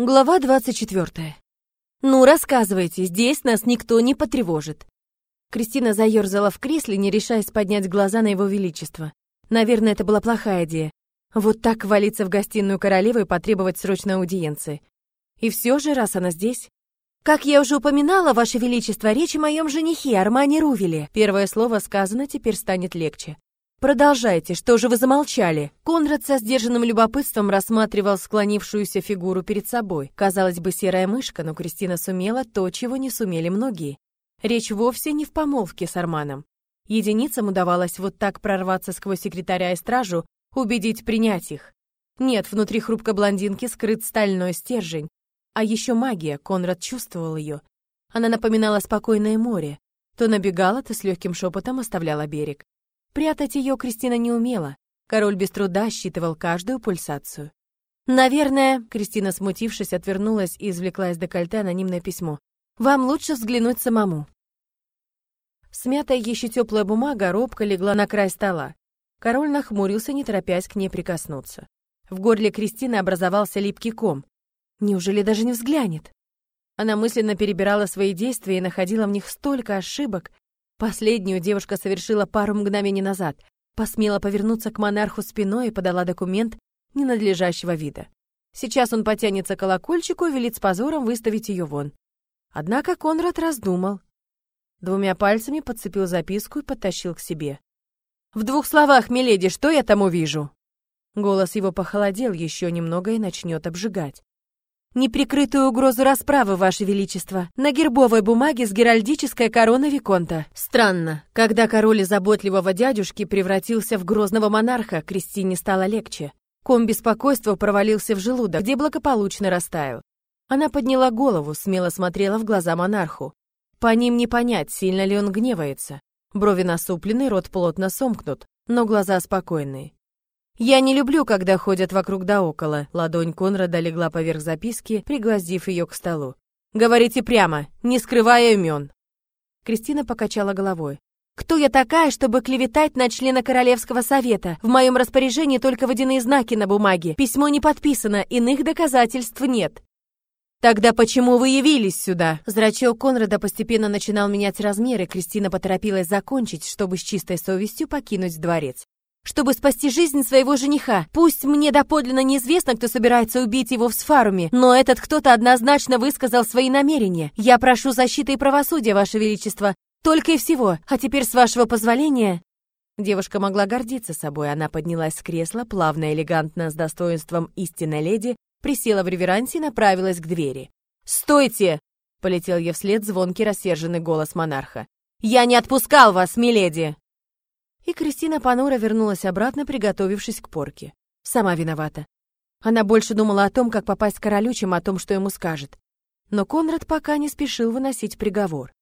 Глава 24. «Ну, рассказывайте, здесь нас никто не потревожит». Кристина заерзала в кресле, не решаясь поднять глаза на его величество. Наверное, это была плохая идея. Вот так валиться в гостиную королевы и потребовать срочной аудиенции. И все же, раз она здесь... «Как я уже упоминала, Ваше Величество, речь о моем женихе Армане Рувеле». Первое слово сказано, теперь станет легче. «Продолжайте, что же вы замолчали?» Конрад со сдержанным любопытством рассматривал склонившуюся фигуру перед собой. Казалось бы, серая мышка, но Кристина сумела то, чего не сумели многие. Речь вовсе не в помолвке с Арманом. Единицам удавалось вот так прорваться сквозь секретаря и стражу, убедить принять их. Нет, внутри хрупкой блондинки скрыт стальной стержень. А еще магия, Конрад чувствовал ее. Она напоминала спокойное море. То набегала, то с легким шепотом оставляла берег. Прятать ее Кристина не умела. Король без труда считывал каждую пульсацию. «Наверное», — Кристина, смутившись, отвернулась и извлекла из декольте анонимное письмо. «Вам лучше взглянуть самому». Смятая еще теплая бумага робко легла на край стола. Король нахмурился, не торопясь к ней прикоснуться. В горле Кристины образовался липкий ком. Неужели даже не взглянет? Она мысленно перебирала свои действия и находила в них столько ошибок, Последнюю девушка совершила пару мгновений назад, посмела повернуться к монарху спиной и подала документ ненадлежащего вида. Сейчас он потянется к колокольчику и велит с позором выставить ее вон. Однако Конрад раздумал. Двумя пальцами подцепил записку и подтащил к себе. «В двух словах, миледи, что я там увижу?» Голос его похолодел еще немного и начнет обжигать неприкрытую угрозу расправы, Ваше Величество, на гербовой бумаге с геральдической короной Виконта. Странно, когда король заботливого дядюшки превратился в грозного монарха, Кристине стало легче. Ком беспокойства провалился в желудок, где благополучно растаял. Она подняла голову, смело смотрела в глаза монарху. По ним не понять, сильно ли он гневается. Брови насуплены, рот плотно сомкнут, но глаза спокойные. «Я не люблю, когда ходят вокруг да около», ладонь Конрада легла поверх записки, пригвоздив ее к столу. «Говорите прямо, не скрывая имен». Кристина покачала головой. «Кто я такая, чтобы клеветать на члена Королевского совета? В моем распоряжении только водяные знаки на бумаге. Письмо не подписано, иных доказательств нет». «Тогда почему вы явились сюда?» Зрачок Конрада постепенно начинал менять размеры, Кристина поторопилась закончить, чтобы с чистой совестью покинуть дворец чтобы спасти жизнь своего жениха. Пусть мне доподлинно неизвестно, кто собирается убить его в Сфаруме, но этот кто-то однозначно высказал свои намерения. Я прошу защиты и правосудия, Ваше Величество. Только и всего. А теперь, с вашего позволения...» Девушка могла гордиться собой. Она поднялась с кресла, плавно, элегантно, с достоинством истинной леди, присела в реверансе и направилась к двери. «Стойте!» — полетел ей вслед звонкий рассерженный голос монарха. «Я не отпускал вас, миледи!» И Кристина понуро вернулась обратно, приготовившись к порке. Сама виновата. Она больше думала о том, как попасть к королю, чем о том, что ему скажет. Но Конрад пока не спешил выносить приговор.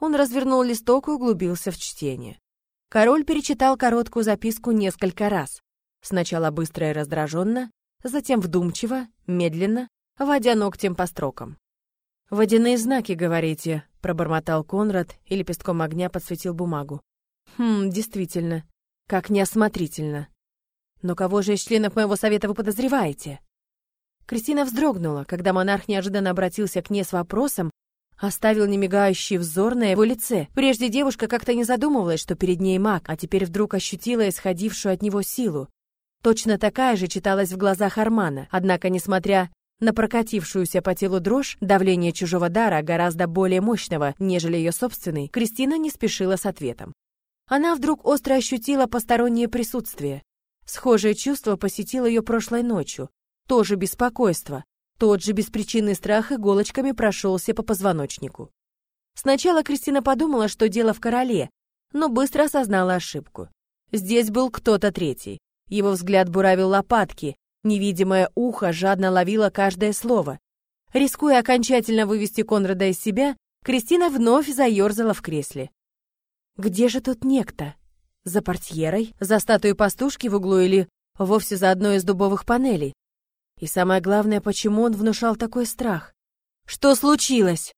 Он развернул листок и углубился в чтение. Король перечитал короткую записку несколько раз. Сначала быстро и раздраженно, затем вдумчиво, медленно, водя ногтем по строкам. «Водяные знаки, говорите», — пробормотал Конрад и лепестком огня подсветил бумагу. Хм, действительно, как неосмотрительно. Но кого же из членов моего совета вы подозреваете? Кристина вздрогнула, когда монарх неожиданно обратился к ней с вопросом, оставил немигающий взор на его лице. Прежде девушка как-то не задумывалась, что перед ней маг, а теперь вдруг ощутила исходившую от него силу. Точно такая же читалась в глазах Армана, однако, несмотря на прокатившуюся по телу дрожь, давление чужого дара гораздо более мощного, нежели ее собственный, Кристина не спешила с ответом. Она вдруг остро ощутила постороннее присутствие. Схожее чувство посетило ее прошлой ночью. Тоже беспокойство. Тот же беспричинный страх иголочками прошелся по позвоночнику. Сначала Кристина подумала, что дело в короле, но быстро осознала ошибку. Здесь был кто-то третий. Его взгляд буравил лопатки, невидимое ухо жадно ловило каждое слово. Рискуя окончательно вывести Конрада из себя, Кристина вновь заерзала в кресле. Где же тут некто? За портьерой? За статуей пастушки в углу или вовсе за одной из дубовых панелей? И самое главное, почему он внушал такой страх? Что случилось?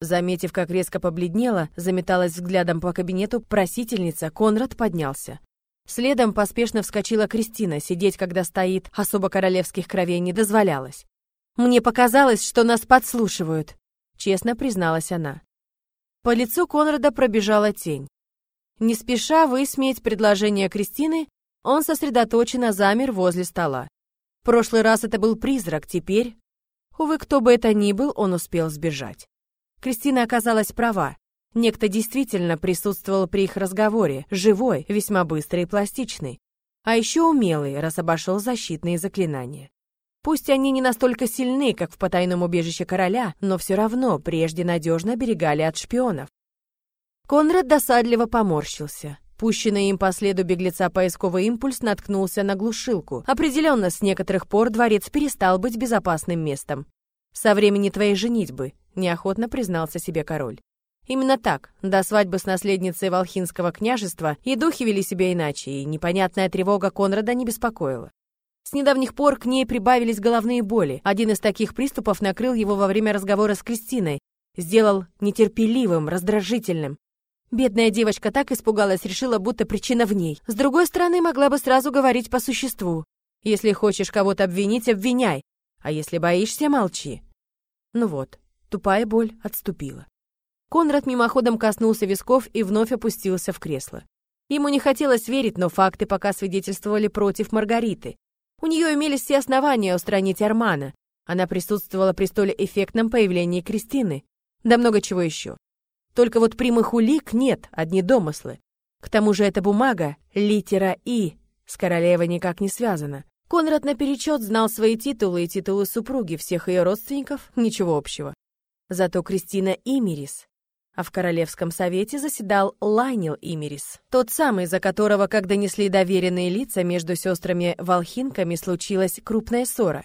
Заметив, как резко побледнела, заметалась взглядом по кабинету просительница, Конрад поднялся. Следом поспешно вскочила Кристина, сидеть, когда стоит особо королевских кровей, не дозволялось. Мне показалось, что нас подслушивают, честно призналась она. По лицу Конрада пробежала тень. Не спеша высмеять предложение Кристины, он сосредоточенно замер возле стола. В прошлый раз это был призрак, теперь... Увы, кто бы это ни был, он успел сбежать. Кристина оказалась права. Некто действительно присутствовал при их разговоре, живой, весьма быстрый и пластичный. А еще умелый, раз обошел защитные заклинания. Пусть они не настолько сильны, как в потайном убежище короля, но все равно прежде надежно оберегали от шпионов. Конрад досадливо поморщился. Пущенный им по следу беглеца поисковый импульс наткнулся на глушилку. Определенно, с некоторых пор дворец перестал быть безопасным местом. «Со времени твоей женитьбы», — неохотно признался себе король. Именно так, до свадьбы с наследницей Волхинского княжества и духи вели себя иначе, и непонятная тревога Конрада не беспокоила. С недавних пор к ней прибавились головные боли. Один из таких приступов накрыл его во время разговора с Кристиной, сделал нетерпеливым, раздражительным. Бедная девочка так испугалась, решила, будто причина в ней. С другой стороны, могла бы сразу говорить по существу. Если хочешь кого-то обвинить, обвиняй, а если боишься, молчи. Ну вот, тупая боль отступила. Конрад мимоходом коснулся висков и вновь опустился в кресло. Ему не хотелось верить, но факты пока свидетельствовали против Маргариты. У нее имелись все основания устранить Армана. Она присутствовала при столь эффектном появлении Кристины. Да много чего еще. Только вот прямых улик нет, одни домыслы. К тому же эта бумага, литера «И», с королевой никак не связана. Конрад наперечет знал свои титулы и титулы супруги, всех ее родственников, ничего общего. Зато Кристина Имерис. А в Королевском совете заседал Лайнил Имерис, тот самый, за которого, как донесли доверенные лица, между сестрами-волхинками случилась крупная ссора.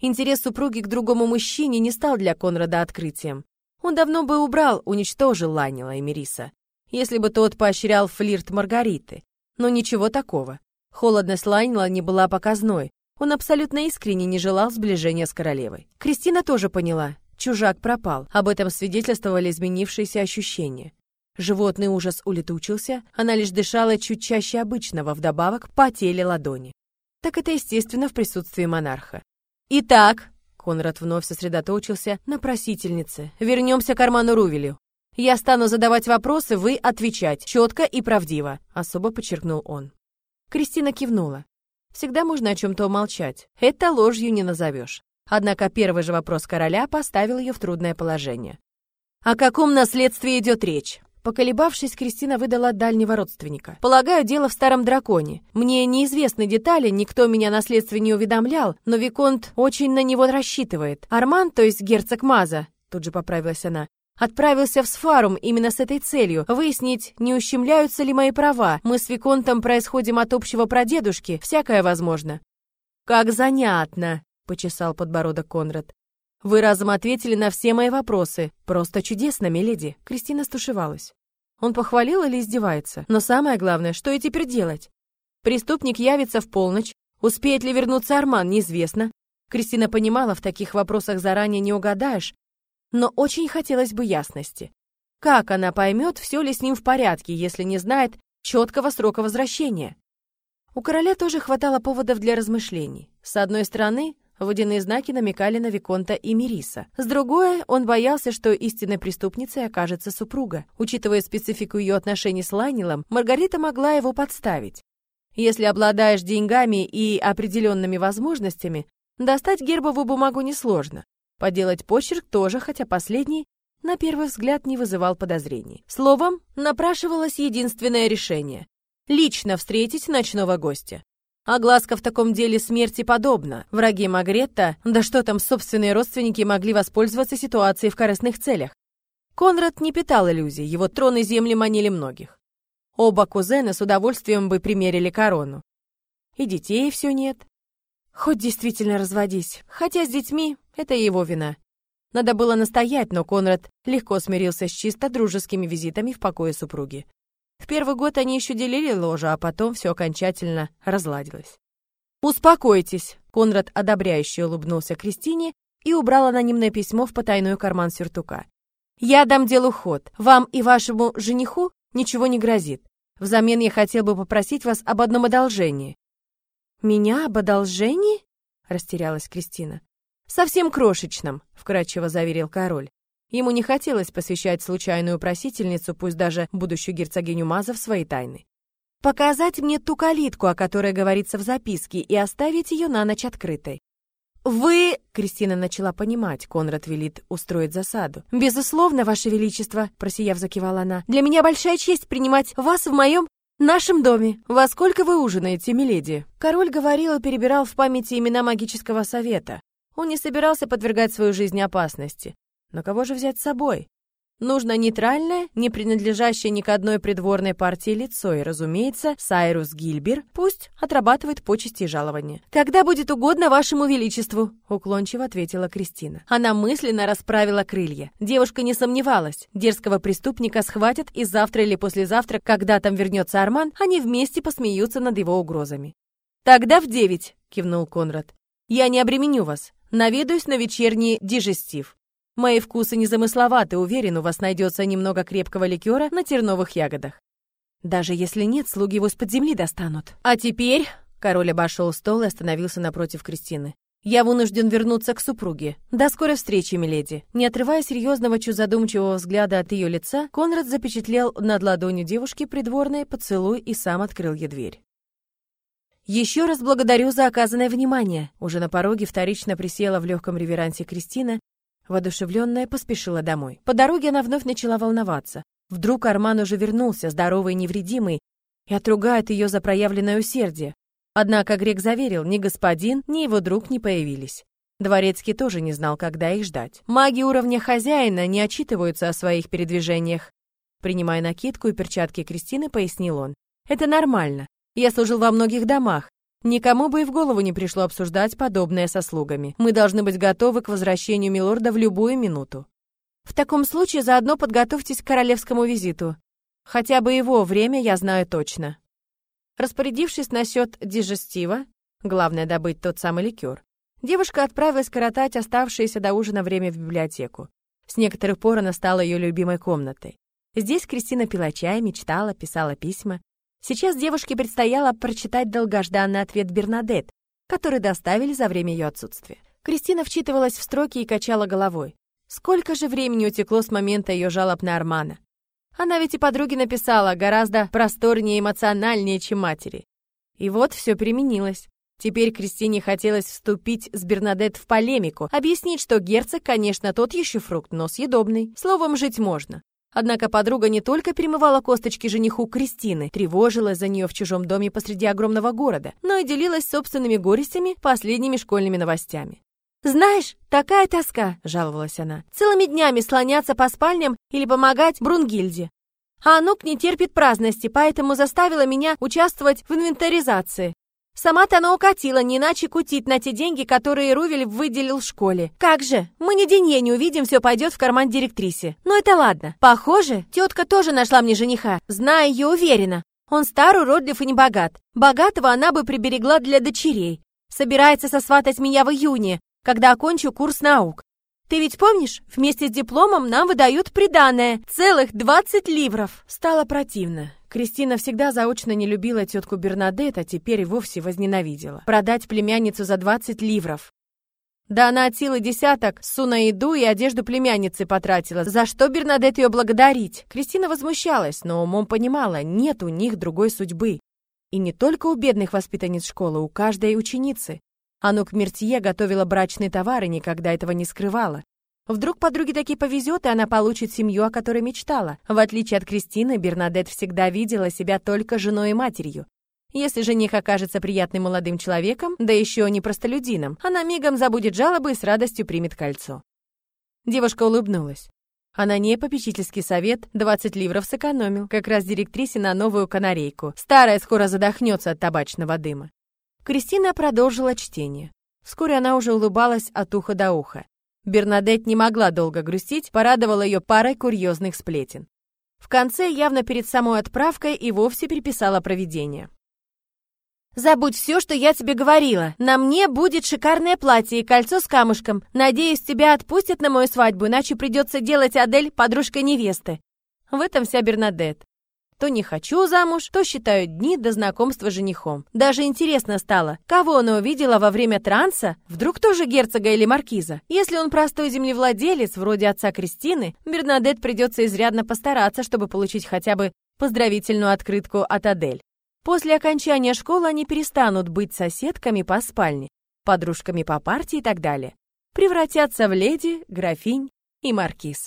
Интерес супруги к другому мужчине не стал для Конрада открытием. Он давно бы убрал, уничтожил Лайнила и Мериса, если бы тот поощрял флирт Маргариты. Но ничего такого. Холодность Лайнила не была показной. Он абсолютно искренне не желал сближения с королевой. Кристина тоже поняла. Чужак пропал. Об этом свидетельствовали изменившиеся ощущения. Животный ужас улетучился, она лишь дышала чуть чаще обычного, вдобавок потели ладони. Так это естественно в присутствии монарха. «Итак», — Конрад вновь сосредоточился на просительнице, «вернемся к Арману Рувелю. Я стану задавать вопросы, вы отвечать, четко и правдиво», — особо подчеркнул он. Кристина кивнула. Всегда можно о чем-то умолчать. Это ложью не назовешь. Однако первый же вопрос короля поставил ее в трудное положение. «О каком наследстве идет речь?» Поколебавшись, Кристина выдала дальнего родственника. «Полагаю, дело в старом драконе. Мне неизвестны детали, никто меня о наследстве не уведомлял, но Виконт очень на него рассчитывает. Арман, то есть герцог Маза, тут же поправилась она, отправился в Сфарум именно с этой целью — выяснить, не ущемляются ли мои права. Мы с Виконтом происходим от общего прадедушки, всякое возможно». «Как занятно!» — почесал подбородок Конрад. «Вы разом ответили на все мои вопросы. Просто чудесно, миледи!» Кристина стушевалась. Он похвалил или издевается? Но самое главное, что и теперь делать? Преступник явится в полночь. Успеет ли вернуться Арман, неизвестно. Кристина понимала, в таких вопросах заранее не угадаешь, но очень хотелось бы ясности. Как она поймет, все ли с ним в порядке, если не знает четкого срока возвращения? У короля тоже хватало поводов для размышлений. С одной стороны, Водяные знаки намекали на Виконта и Мириса. С другой, он боялся, что истинной преступницей окажется супруга. Учитывая специфику ее отношений с Лайнилом, Маргарита могла его подставить. Если обладаешь деньгами и определенными возможностями, достать гербовую бумагу несложно. Поделать почерк тоже, хотя последний, на первый взгляд, не вызывал подозрений. Словом, напрашивалось единственное решение – лично встретить ночного гостя. Огласка в таком деле смерти подобна. Враги Магретта, да что там, собственные родственники могли воспользоваться ситуацией в корыстных целях. Конрад не питал иллюзий, его трон и земли манили многих. Оба кузена с удовольствием бы примерили корону. И детей все нет. Хоть действительно разводись, хотя с детьми это его вина. Надо было настоять, но Конрад легко смирился с чисто дружескими визитами в покое супруги. В первый год они еще делили ложа, а потом все окончательно разладилось. «Успокойтесь!» — Конрад одобряюще улыбнулся Кристине и убрал анонимное письмо в потайной карман сюртука. «Я дам делу ход. Вам и вашему жениху ничего не грозит. Взамен я хотел бы попросить вас об одном одолжении». «Меня об одолжении?» — растерялась Кристина. Совсем крошечном, вкратчиво заверил король. Ему не хотелось посвящать случайную просительницу, пусть даже будущую герцогиню Маза, в свои тайны. «Показать мне ту калитку, о которой говорится в записке, и оставить ее на ночь открытой». «Вы...» — Кристина начала понимать, Конрад велит устроить засаду. «Безусловно, Ваше Величество», — просияв закивала она, «для меня большая честь принимать вас в моем нашем доме. Во сколько вы ужинаете, миледи?» Король говорил и перебирал в памяти имена магического совета. Он не собирался подвергать свою жизнь опасности. Но кого же взять с собой? Нужно нейтральное, не принадлежащее ни к одной придворной партии лицо, и, разумеется, Сайрус Гильбер пусть отрабатывает почести и жалования. «Когда будет угодно вашему величеству», — уклончиво ответила Кристина. Она мысленно расправила крылья. Девушка не сомневалась. Дерзкого преступника схватят, и завтра или послезавтра, когда там вернется Арман, они вместе посмеются над его угрозами. «Тогда в девять», — кивнул Конрад. «Я не обременю вас. Наведаюсь на вечерний дижестив. Мои вкусы незамысловаты, уверен, у вас найдется немного крепкого ликера на терновых ягодах. Даже если нет, слуги его из-под земли достанут. А теперь... Король обошел стол и остановился напротив Кристины. «Я вынужден вернуться к супруге. До скорой встречи, миледи». Не отрывая серьезного, чуть задумчивого взгляда от ее лица, Конрад запечатлел над ладонью девушки придворный поцелуй и сам открыл ей дверь. «Еще раз благодарю за оказанное внимание». Уже на пороге вторично присела в легком реверансе Кристина Воодушевленная поспешила домой. По дороге она вновь начала волноваться. Вдруг Арман уже вернулся, здоровый и невредимый, и отругает ее за проявленное усердие. Однако Грек заверил, ни господин, ни его друг не появились. Дворецкий тоже не знал, когда их ждать. Маги уровня хозяина не отчитываются о своих передвижениях. Принимая накидку и перчатки Кристины, пояснил он. «Это нормально. Я служил во многих домах. Никому бы и в голову не пришло обсуждать подобное со слугами. Мы должны быть готовы к возвращению милорда в любую минуту. В таком случае заодно подготовьтесь к королевскому визиту. Хотя бы его время я знаю точно. Распорядившись насчет дижестива, главное добыть тот самый ликер, девушка отправилась коротать оставшееся до ужина время в библиотеку. С некоторых пор она стала ее любимой комнатой. Здесь Кристина пила чай, мечтала, писала письма. Сейчас девушке предстояло прочитать долгожданный ответ Бернадет, который доставили за время ее отсутствия. Кристина вчитывалась в строки и качала головой. Сколько же времени утекло с момента ее жалоб на Армана? Она ведь и подруге написала гораздо просторнее и эмоциональнее, чем матери. И вот все применилось. Теперь Кристине хотелось вступить с Бернадет в полемику, объяснить, что герцог, конечно, тот еще фрукт, но съедобный. Словом, жить можно. Однако подруга не только перемывала косточки жениху Кристины, тревожилась за нее в чужом доме посреди огромного города, но и делилась собственными горестями, последними школьными новостями. «Знаешь, такая тоска», — жаловалась она, «целыми днями слоняться по спальням или помогать Брунгильде. А Анук не терпит праздности, поэтому заставила меня участвовать в инвентаризации. Сама-то она укатила, не иначе кутить на те деньги, которые Рувель выделил школе. Как же, мы ни денье не увидим, все пойдет в карман директрисе. Но это ладно. Похоже, тетка тоже нашла мне жениха. Знаю ее уверенно. Он стар, уродлив и не богат. Богатого она бы приберегла для дочерей. Собирается сосватать меня в июне, когда окончу курс наук. Ты ведь помнишь, вместе с дипломом нам выдают приданое, целых 20 ливров. Стало противно. Кристина всегда заочно не любила тетку Бернадет, а теперь и вовсе возненавидела. Продать племянницу за 20 ливров. Да она от силы десяток су на еду и одежду племянницы потратила. За что Бернадет ее благодарить? Кристина возмущалась, но умом понимала, нет у них другой судьбы. И не только у бедных воспитанниц школы, у каждой ученицы. Анук Мертье готовила брачный товар и никогда этого не скрывала. Вдруг подруге таки повезет, и она получит семью, о которой мечтала. В отличие от Кристины, Бернадет всегда видела себя только женой и матерью. Если жених окажется приятным молодым человеком, да еще не простолюдином, она мигом забудет жалобы и с радостью примет кольцо. Девушка улыбнулась. А на ней попечительский совет 20 ливров сэкономил, как раз директрисе на новую канарейку. Старая скоро задохнется от табачного дыма. Кристина продолжила чтение. Вскоре она уже улыбалась от уха до уха. Бернадет не могла долго грустить, порадовала ее парой курьезных сплетен. В конце, явно перед самой отправкой, и вовсе приписала проведение. «Забудь все, что я тебе говорила. На мне будет шикарное платье и кольцо с камушком. Надеюсь, тебя отпустят на мою свадьбу, иначе придется делать Адель подружкой невесты». В этом вся Бернадет. То не хочу замуж, то считаю дни до знакомства с женихом. Даже интересно стало, кого она увидела во время транса? Вдруг тоже герцога или маркиза? Если он простой землевладелец, вроде отца Кристины, Бернадет придется изрядно постараться, чтобы получить хотя бы поздравительную открытку от Адель. После окончания школы они перестанут быть соседками по спальне, подружками по партии и так далее. Превратятся в леди, графинь и маркиз.